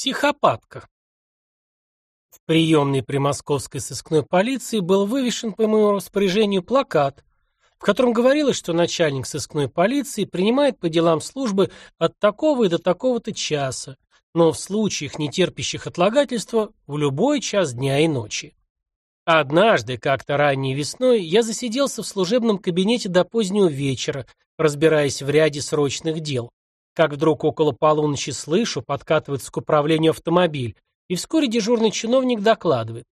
Психопатка. В приемной при московской сыскной полиции был вывешен по моему распоряжению плакат, в котором говорилось, что начальник сыскной полиции принимает по делам службы от такого и до такого-то часа, но в случаях, не терпящих отлагательства, в любой час дня и ночи. Однажды, как-то ранней весной, я засиделся в служебном кабинете до позднего вечера, разбираясь в ряде срочных дел, как вдруг около полуночи слышу, подкатывается к управлению автомобиль, и вскоре дежурный чиновник докладывает.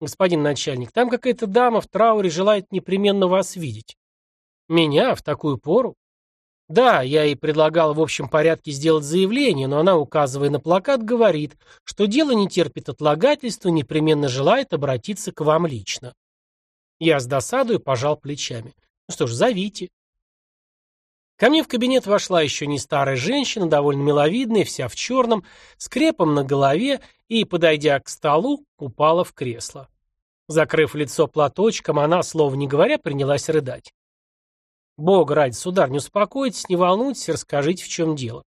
«Господин начальник, там какая-то дама в трауре желает непременно вас видеть». «Меня? В такую пору?» «Да, я ей предлагал в общем порядке сделать заявление, но она, указывая на плакат, говорит, что дело не терпит отлагательства, непременно желает обратиться к вам лично». Я с досадой пожал плечами. «Ну что ж, зовите». Ко мне в кабинет вошла еще не старая женщина, довольно миловидная, вся в черном, с крепом на голове и, подойдя к столу, упала в кресло. Закрыв лицо платочком, она, слова не говоря, принялась рыдать. «Бог ради, сударь, не успокойтесь, не волнуйтесь, расскажите, в чем дело».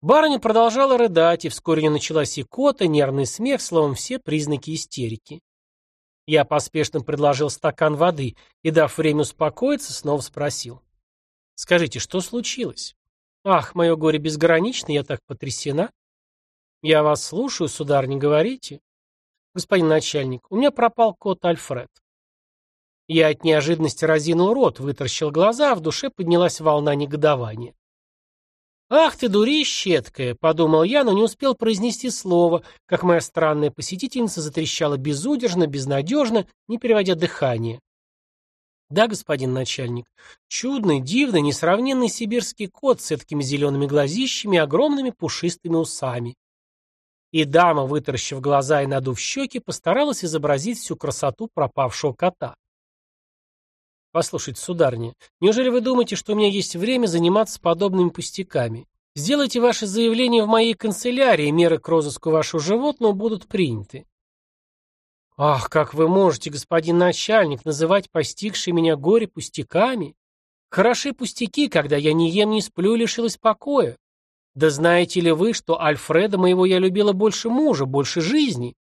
Барыня продолжала рыдать, и вскоре не началась икота, нервный смех, словом, все признаки истерики. Я поспешно предложил стакан воды и, дав время успокоиться, снова спросил. Скажите, что случилось? Ах, мое горе безгранично, я так потрясена. Я вас слушаю, сударь, не говорите. Господин начальник, у меня пропал кот Альфред. Я от неожиданности разинул рот, вытаращил глаза, а в душе поднялась волна негодования. «Ах ты, дурище едкая!» — подумал я, но не успел произнести слово, как моя странная посетительница затрещала безудержно, безнадежно, не переводя дыхание. Да, господин начальник. Чудный, дивный, несравненный сибирский кот с такими зелеными глазищами и огромными пушистыми усами. И дама, вытаращив глаза и надув щеки, постаралась изобразить всю красоту пропавшего кота. Послушайте, сударыня, неужели вы думаете, что у меня есть время заниматься подобными пустяками? Сделайте ваше заявление в моей канцелярии, меры к розыску вашего животного будут приняты. «Ах, как вы можете, господин начальник, называть постигшие меня горе пустяками? Хороши пустяки, когда я не ем, не сплю и лишилась покоя. Да знаете ли вы, что Альфреда моего я любила больше мужа, больше жизни?»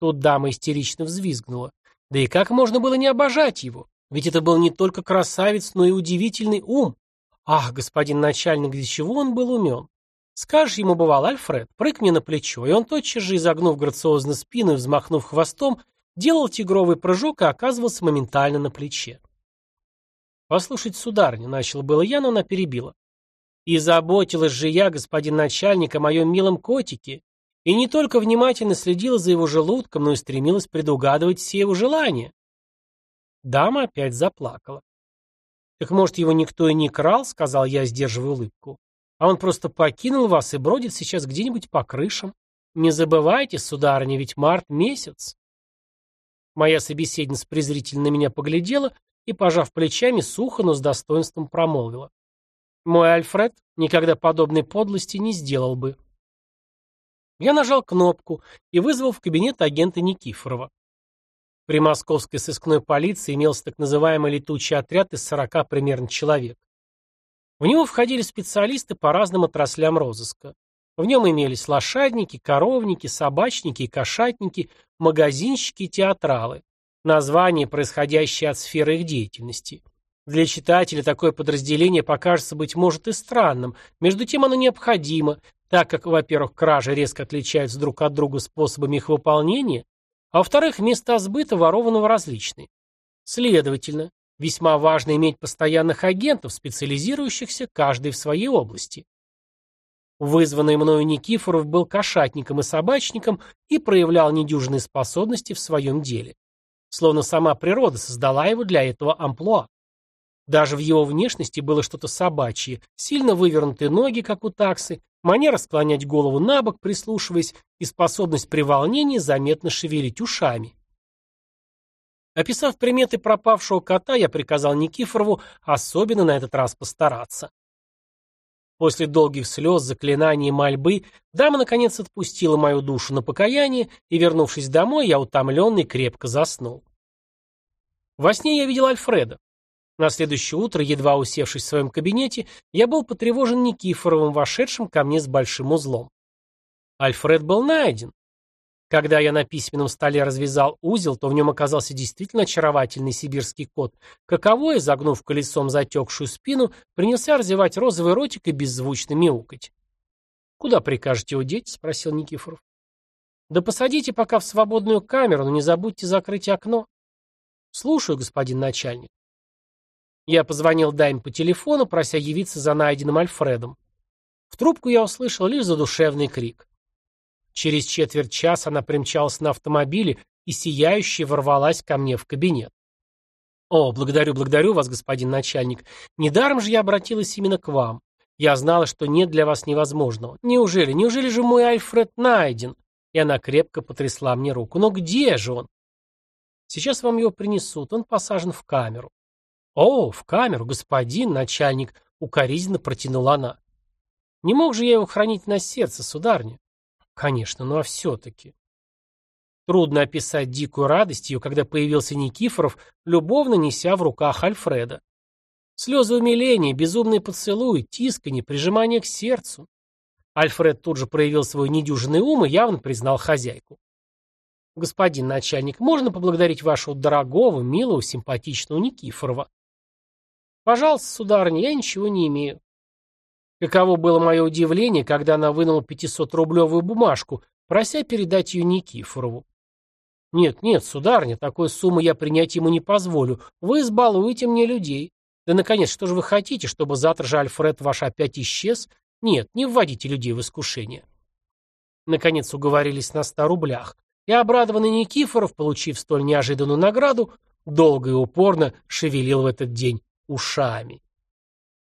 Тут дама истерично взвизгнула. «Да и как можно было не обожать его? Ведь это был не только красавец, но и удивительный ум. Ах, господин начальник, для чего он был умен? Скажешь ему, бывал, Альфред, прыг мне на плечо, и он тотчас же, изогнув грациозно спину и взмахнув хвостом, делал тигровый прыжок и оказывался моментально на плече. «Послушайте, сударыня», — начал было я, но она перебила. «И заботилась же я, господин начальник, о моем милом котике, и не только внимательно следила за его желудком, но и стремилась предугадывать все его желания». Дама опять заплакала. «Так, может, его никто и не крал?» — сказал я, сдерживая улыбку. А он просто покинул вас и бродит сейчас где-нибудь по крышам. Не забывайте, сударыня, ведь март месяц. Моя собеседница презрительно на меня поглядела и, пожав плечами, сухо, но с достоинством промолвила. Мой Альфред никогда подобной подлости не сделал бы. Я нажал кнопку и вызвал в кабинет агента Никифорова. При московской сыскной полиции имелся так называемый летучий отряд из сорока примерно человек. В него входили специалисты по разным отраслям розыска. В нем имелись лошадники, коровники, собачники и кошатники, магазинщики и театралы. Названия, происходящие от сферы их деятельности. Для читателя такое подразделение покажется, быть может, и странным, между тем оно необходимо, так как, во-первых, кражи резко отличаются друг от друга способами их выполнения, а во-вторых, места сбыта ворованного различны. Следовательно, Весьма важно иметь постоянных агентов, специализирующихся каждый в своей области. Вызванный мною Никифоров был кошатником и собачником и проявлял недюжные способности в своем деле. Словно сама природа создала его для этого амплуа. Даже в его внешности было что-то собачье, сильно вывернутые ноги, как у таксы, манера склонять голову на бок, прислушиваясь, и способность при волнении заметно шевелить ушами. Описав приметы пропавшего кота, я приказал Никифорову особенно на этот раз постараться. После долгих слез, заклинаний и мольбы дама наконец отпустила мою душу на покаяние, и, вернувшись домой, я утомленный крепко заснул. Во сне я видел Альфреда. На следующее утро, едва усевшись в своем кабинете, я был потревожен Никифоровым, вошедшим ко мне с большим узлом. Альфред был найден. Когда я на письменном столе развязал узел, то в нем оказался действительно очаровательный сибирский кот, каковой, загнув колесом затекшую спину, принялся развивать розовый ротик и беззвучно мяукать. «Куда прикажете удеть?» — спросил Никифоров. «Да посадите пока в свободную камеру, но не забудьте закрыть окно». «Слушаю, господин начальник». Я позвонил Дайм по телефону, прося явиться за найденным Альфредом. В трубку я услышал лишь задушевный крик. Через четверть часа она примчалась на автомобиле и сияющая ворвалась ко мне в кабинет. «О, благодарю, благодарю вас, господин начальник. Недаром же я обратилась именно к вам. Я знала, что нет для вас невозможного. Неужели, неужели же мой Альфред найден?» И она крепко потрясла мне руку. «Но где же он?» «Сейчас вам его принесут. Он посажен в камеру». «О, в камеру, господин начальник!» — укоризненно протянула она. «Не мог же я его хранить на сердце, сударня?» Конечно, ну а все-таки. Трудно описать дикую радость ее, когда появился Никифоров, любовно неся в руках Альфреда. Слезы умиления, безумный поцелуй, тисканье, прижимание к сердцу. Альфред тут же проявил свой недюжинный ум и явно признал хозяйку. «Господин начальник, можно поблагодарить вашего дорогого, милого, симпатичного Никифорова?» «Пожалуйста, сударыня, я ничего не имею. Каково было мое удивление, когда она вынула 500-рублевую бумажку, прося передать ее Никифорову. «Нет, нет, сударня, такой суммы я принять ему не позволю. Вы избалуете мне людей. Да, наконец, что же вы хотите, чтобы завтра же Альфред ваш опять исчез? Нет, не вводите людей в искушение». Наконец уговорились на ста рублях, и обрадованный Никифоров, получив столь неожиданную награду, долго и упорно шевелил в этот день ушами.